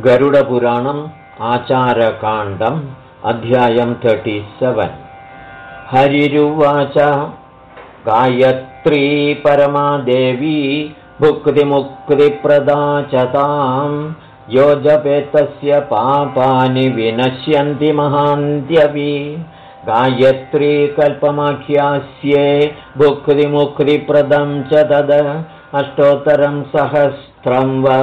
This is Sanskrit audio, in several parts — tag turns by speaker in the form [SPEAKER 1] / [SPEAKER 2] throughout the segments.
[SPEAKER 1] गरुडपुराणम् आचारकाण्डम् अध्यायं तर्टि सेवेन् हरिरुवाच गायत्री परमादेवी भुक्तिमुक्तिप्रदा च ताम् यो जपेतस्य पापानि विनश्यन्ति महान्त्यपि। गायत्री कल्पमाख्यास्ये भुक्तिमुक्तिप्रदं च तद अष्टोत्तरं सहस्रं वा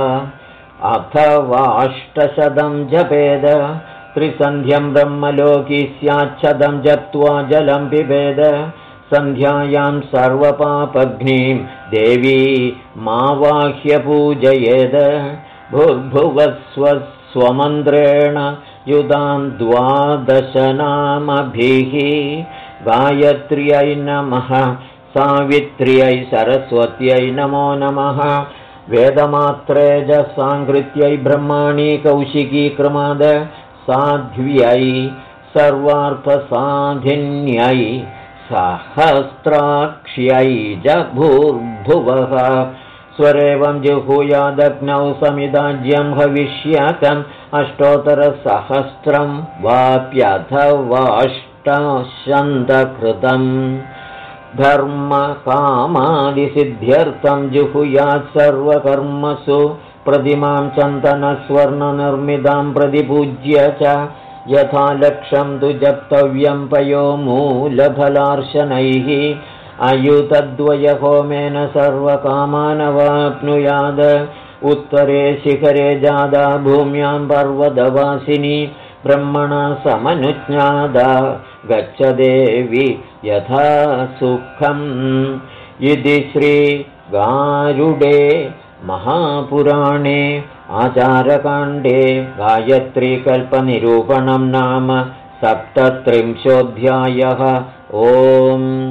[SPEAKER 1] अथवाष्टशतं जपेद। त्रिसन्ध्यं ब्रह्मलोकी स्याच्छदं जप्त्वा जलं पिबेद। सन्ध्यायां सर्वपापग्निं देवी मावाह्यपूजयेद। भुर्भुवस्वस्वमन्त्रेण युधान् द्वादशनामभिः। गायत्र्यै नमः सावित्र्यै सरस्वत्यै नमो नमः वेदमात्रे च साङ्कृत्यै ब्रह्माणि कौशिकी क्रमाद साध्व्यै सर्वार्थसाधिन्यै सहस्राक्ष्यै जभूर्भुवः स्वरेवं जुहूयादग्नौ समिदाज्यं भविष्यतम् अष्टोत्तरसहस्रं वाप्यथवाष्टशन्तकृतम् धर्मकामादिसिद्ध्यर्थं जुहुयात् सर्वकर्मसु प्रतिमां चन्दनस्वर्णनिर्मितां प्रतिपूज्य च यथा लक्षं तु जप्तव्यं पयो मूलफलार्शनैः अयुतद्वयहोमेन सर्वकामानवाप्नुयाद। उत्तरे शिखरे जादा भूम्यां पर्वतवासिनी ब्रह्मणा समनुज्ञादा गच्छ देवि यथा सुखम्। इति श्रीगारुडे महापुराणे आचारकाण्डे गायत्रीकल्पनिरूपणं नाम सप्तत्रिंशोऽध्यायः। ओम्